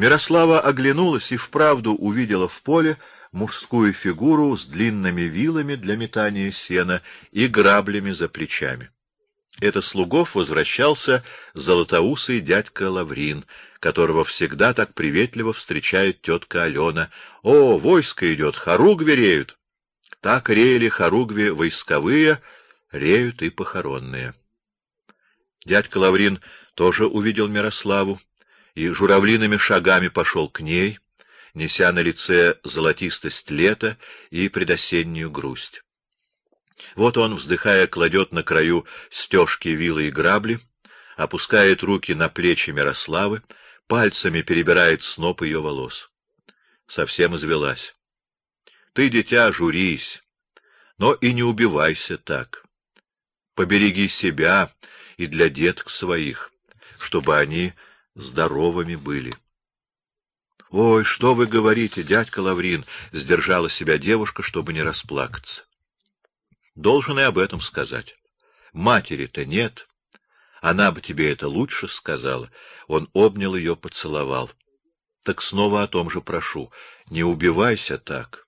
Мирослава оглянулась и вправду увидела в поле мужскую фигуру с длинными вилами для метания сена и граблями за плечами. Это слугов возвращался золотоусый дядька Лаврин, которого всегда так приветливо встречает тетка Алена. «О, войско идет, хоруг реют!» Так реяли хоругви войсковые, реют и похоронные. Дядька Лаврин тоже увидел Мирославу и журавлиными шагами пошел к ней, неся на лице золотистость лета и предосеннюю грусть. Вот он, вздыхая, кладет на краю стежки вилы и грабли, опускает руки на плечи Мирославы, пальцами перебирает сноп ее волос. Совсем извелась. Ты, дитя, журись, но и не убивайся так. Побереги себя и для деток своих, чтобы они здоровыми были. — Ой, что вы говорите, дядька Лаврин! — сдержала себя девушка, чтобы не расплакаться. Должен и об этом сказать. Матери-то нет. Она бы тебе это лучше сказала. Он обнял ее, поцеловал. Так снова о том же прошу. Не убивайся так.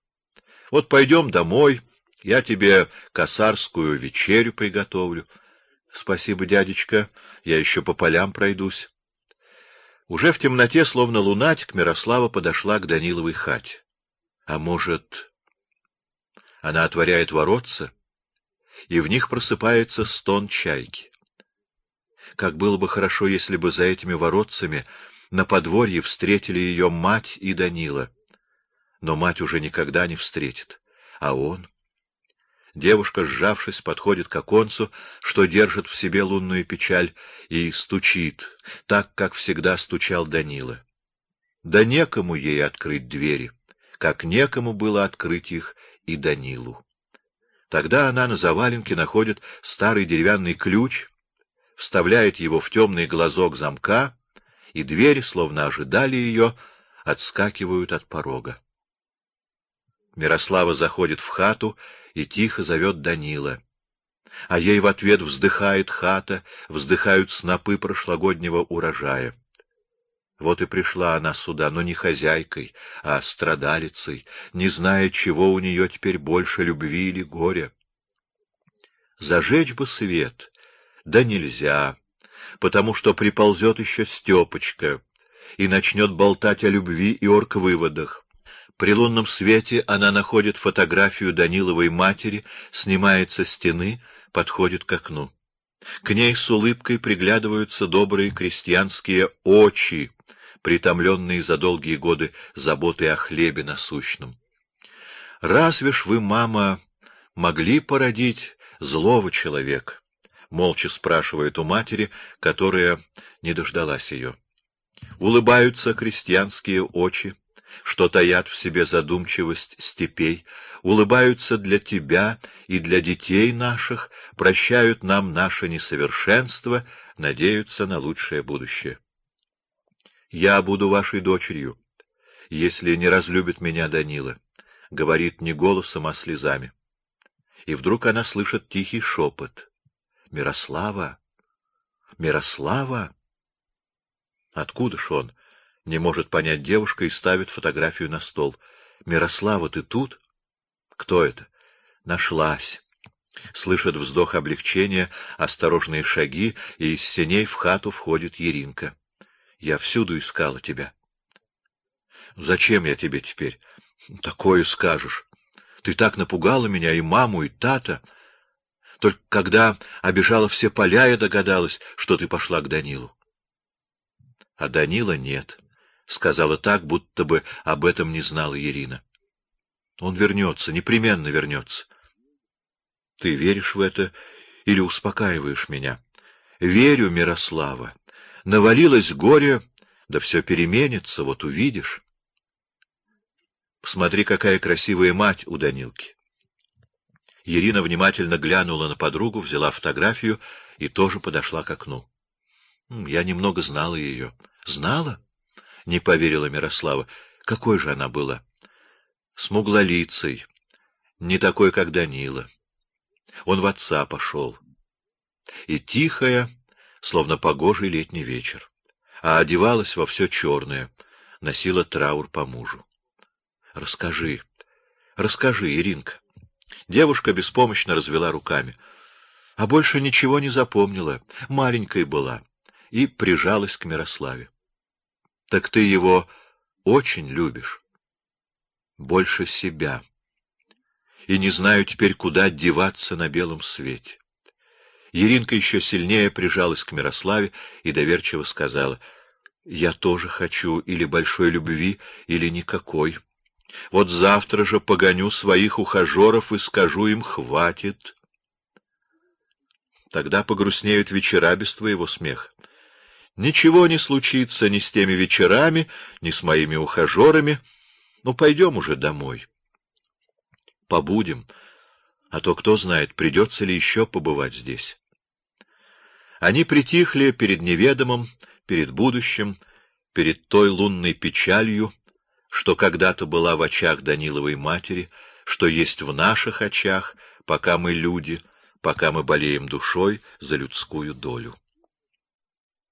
Вот пойдем домой, я тебе косарскую вечерю приготовлю. Спасибо, дядечка, я еще по полям пройдусь. Уже в темноте, словно лунатик, Мирослава подошла к Даниловой хате. А может, она отворяет воротца? и в них просыпается стон чайки. Как было бы хорошо, если бы за этими воротцами на подворье встретили ее мать и Данила. Но мать уже никогда не встретит. А он? Девушка, сжавшись, подходит к оконцу, что держит в себе лунную печаль, и стучит, так, как всегда стучал Данила. Да некому ей открыть двери, как некому было открыть их и Данилу. Тогда она на заваленке находит старый деревянный ключ, вставляет его в темный глазок замка, и двери, словно ожидали ее, отскакивают от порога. Мирослава заходит в хату и тихо зовет Данила. А ей в ответ вздыхает хата, вздыхают снопы прошлогоднего урожая. Вот и пришла она сюда, но не хозяйкой, а страдалицей, не зная, чего у нее теперь больше, любви или горя. Зажечь бы свет, да нельзя, потому что приползет еще Степочка и начнет болтать о любви и орг-выводах. При лунном свете она находит фотографию Даниловой матери, снимает со стены, подходит к окну. К ней с улыбкой приглядываются добрые крестьянские очи, притомленные за долгие годы заботой о хлебе насущном. Разве ж вы, мама, могли породить злого человека? Молча спрашивает у матери, которая не дождалась ее. Улыбаются крестьянские очи, что таят в себе задумчивость степей, улыбаются для тебя и для детей наших, прощают нам наше несовершенство, надеются на лучшее будущее. Я буду вашей дочерью, если не разлюбит меня Данила, — говорит не голосом, а слезами. И вдруг она слышит тихий шепот. Мирослава! Мирослава! Откуда ж он? Не может понять девушка и ставит фотографию на стол. Мирослава, ты тут? Кто это? Нашлась. Слышит вздох облегчения, осторожные шаги, и из сеней в хату входит Еринка. Я всюду искала тебя. Зачем я тебе теперь? Такое скажешь. Ты так напугала меня и маму, и тата. Только когда обижала все поля, я догадалась, что ты пошла к Данилу. А Данила нет, — сказала так, будто бы об этом не знала Ирина. Он вернется, непременно вернется. Ты веришь в это или успокаиваешь меня? Верю, Мирослава. Навалилось горе, да все переменится, вот увидишь. Посмотри, какая красивая мать у Данилки. Ирина внимательно глянула на подругу, взяла фотографию и тоже подошла к окну. Я немного знала ее. Знала? Не поверила Мирослава. Какой же она была? Смуглолицей, не такой, как Данила. Он в отца пошел. И тихая, словно погожий летний вечер, а одевалась во все черное. носила траур по мужу. Расскажи, расскажи, Иринка. Девушка беспомощно развела руками, а больше ничего не запомнила. Маленькой была и прижалась к Мирославе. Так ты его очень любишь, больше себя. И не знаю теперь, куда деваться на белом свете. Еринка еще сильнее прижалась к Мирославе и доверчиво сказала: "Я тоже хочу или большой любви, или никакой. Вот завтра же погоню своих ухажеров и скажу им: хватит". Тогда погрустнеют вечера без твоего смеха. Ничего не случится ни с теми вечерами, ни с моими ухажерами. Ну пойдем уже домой. Побудем, а то кто знает, придется ли еще побывать здесь. Они притихли перед неведомым, перед будущим, перед той лунной печалью, что когда-то была в очах Даниловой матери, что есть в наших очах, пока мы люди, пока мы болеем душой за людскую долю.